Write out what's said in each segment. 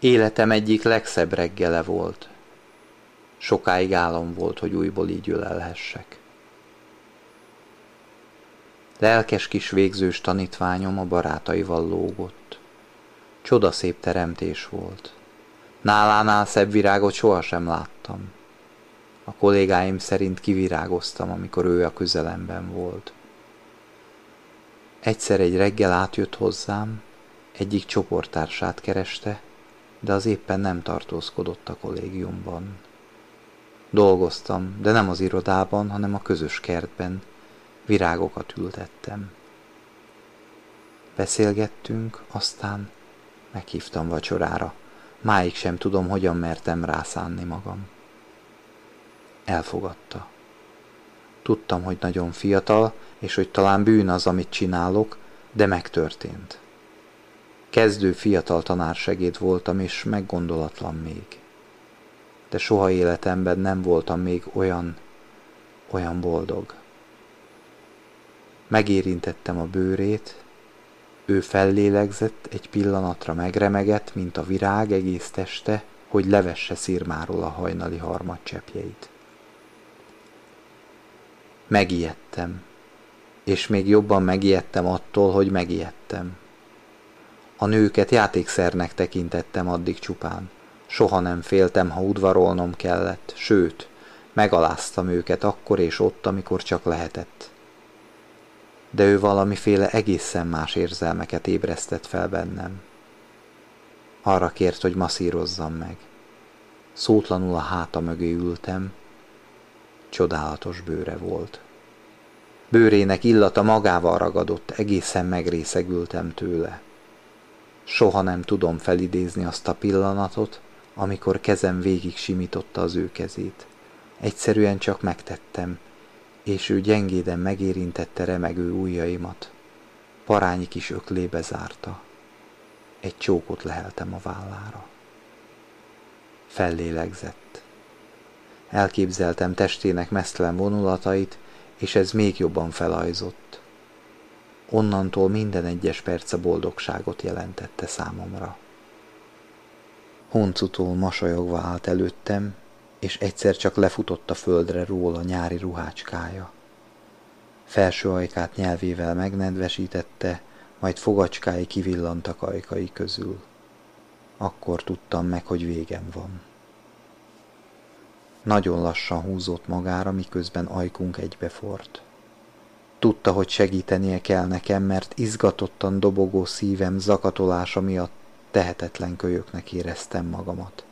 Életem egyik legszebb reggele volt. Sokáig álom volt, hogy újból így ülelhessek. Lelkes kis végzős tanítványom a barátaival lógott. Csoda szép teremtés volt. Nálánál szebb virágot sohasem láttam. A kollégáim szerint kivirágoztam, amikor ő a közelemben volt. Egyszer egy reggel átjött hozzám, egyik csoporttársát kereste, de az éppen nem tartózkodott a kollégiumban. Dolgoztam, de nem az irodában, hanem a közös kertben. Virágokat ültettem. Beszélgettünk, aztán meghívtam vacsorára. Máig sem tudom, hogyan mertem rászánni magam. Elfogadta. Tudtam, hogy nagyon fiatal, és hogy talán bűn az, amit csinálok, de megtörtént. Kezdő fiatal tanársegéd voltam, és meggondolatlan még. De soha életemben nem voltam még olyan, olyan boldog. Megérintettem a bőrét, ő fellélegzett, egy pillanatra megremegett, mint a virág egész teste, hogy levesse szirmáról a hajnali harmadcsepjeit. Megijedtem, és még jobban megijedtem attól, hogy megijedtem. A nőket játékszernek tekintettem addig csupán. Soha nem féltem, ha udvarolnom kellett, sőt, megaláztam őket akkor és ott, amikor csak lehetett. De ő valamiféle egészen más érzelmeket ébresztett fel bennem. Arra kért, hogy masszírozzam meg. Szótlanul a háta mögé ültem, csodálatos bőre volt. Bőrének illata magával ragadott, egészen megrészegültem tőle. Soha nem tudom felidézni azt a pillanatot, amikor kezem végig simította az ő kezét. Egyszerűen csak megtettem, és ő gyengéden megérintette remegő ujjaimat. Parányi kis öklébe zárta. Egy csókot leheltem a vállára. Fellélegzett. Elképzeltem testének mesztelen vonulatait, és ez még jobban felajzott. Onnantól minden egyes perce boldogságot jelentette számomra. Honcutól masolyogva állt előttem, és egyszer csak lefutott a földre róla nyári ruhácskája. Felső ajkát nyelvével megnedvesítette, majd fogacskái kivillantak ajkai közül. Akkor tudtam meg, hogy végem van. Nagyon lassan húzott magára, miközben ajkunk egybefort. Tudta, hogy segítenie kell nekem, mert izgatottan dobogó szívem zakatolása miatt tehetetlen kölyöknek éreztem magamat.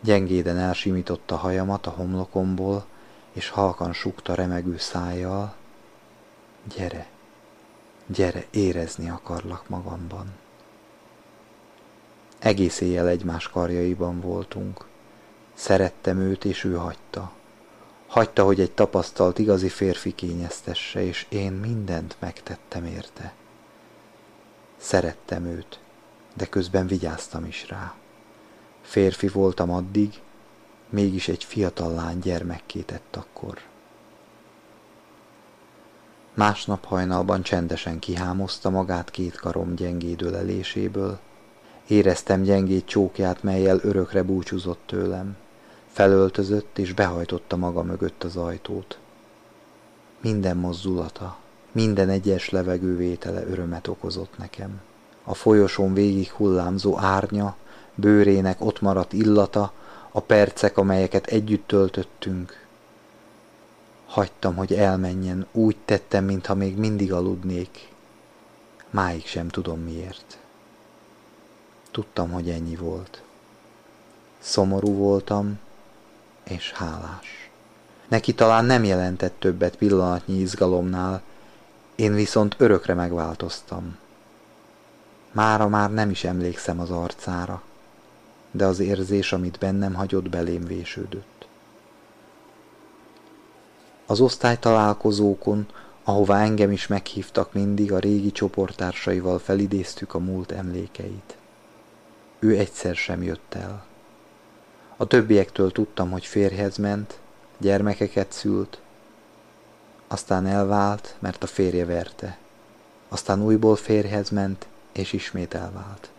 Gyengéden elsimította hajamat a homlokomból, és halkan sukta remegő szájjal. Gyere, gyere, érezni akarlak magamban. Egész éjjel egymás karjaiban voltunk. Szerettem őt, és ő hagyta. Hagyta, hogy egy tapasztalt igazi férfi kényeztesse, és én mindent megtettem érte. Szerettem őt, de közben vigyáztam is rá. Férfi voltam addig, mégis egy fiatal lány gyermekké tett akkor. Másnap hajnalban csendesen kihámozta magát két karom gyengéd öleléséből. Éreztem gyengét csókját, melyel örökre búcsúzott tőlem. Felöltözött és behajtotta maga mögött az ajtót. Minden mozdulata, minden egyes levegővétele örömet okozott nekem. A folyosón végig hullámzó árnya, bőrének ott maradt illata, a percek, amelyeket együtt töltöttünk. Hagytam, hogy elmenjen, úgy tettem, mintha még mindig aludnék. Máig sem tudom miért. Tudtam, hogy ennyi volt. Szomorú voltam, és hálás. Neki talán nem jelentett többet pillanatnyi izgalomnál, én viszont örökre megváltoztam. Mára már nem is emlékszem az arcára, de az érzés, amit bennem hagyott, belém vésődött. Az osztálytalálkozókon, ahová engem is meghívtak mindig, a régi csoporttársaival felidéztük a múlt emlékeit. Ő egyszer sem jött el. A többiektől tudtam, hogy férjhez ment, gyermekeket szült, aztán elvált, mert a férje verte. Aztán újból férjhez ment, és ismét elvált.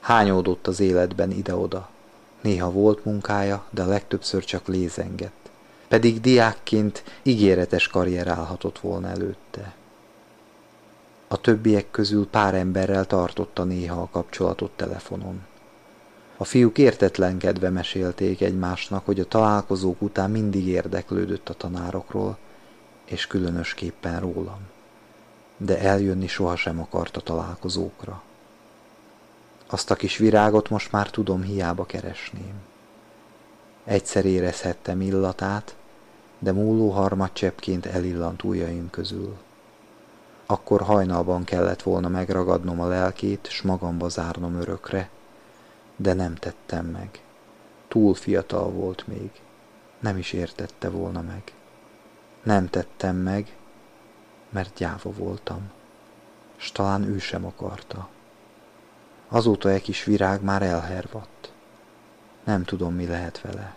Hányódott az életben ide-oda. Néha volt munkája, de a legtöbbször csak lézengett. Pedig diákként ígéretes karrier állhatott volna előtte. A többiek közül pár emberrel tartotta néha a kapcsolatot telefonon. A fiúk értetlenkedve mesélték egymásnak, hogy a találkozók után mindig érdeklődött a tanárokról, és különösképpen rólam. De eljönni sohasem akart a találkozókra. Azt a kis virágot most már tudom, hiába keresném. Egyszer érezhettem illatát, de múló harmadcseppként elillant ujjaim közül. Akkor hajnalban kellett volna megragadnom a lelkét, s magamba zárnom örökre, de nem tettem meg. Túl fiatal volt még, nem is értette volna meg. Nem tettem meg, mert gyáva voltam, s talán ő sem akarta. Azóta egy kis virág már elhervadt. Nem tudom, mi lehet vele.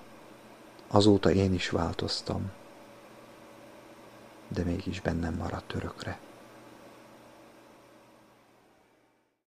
Azóta én is változtam, de mégis bennem maradt örökre.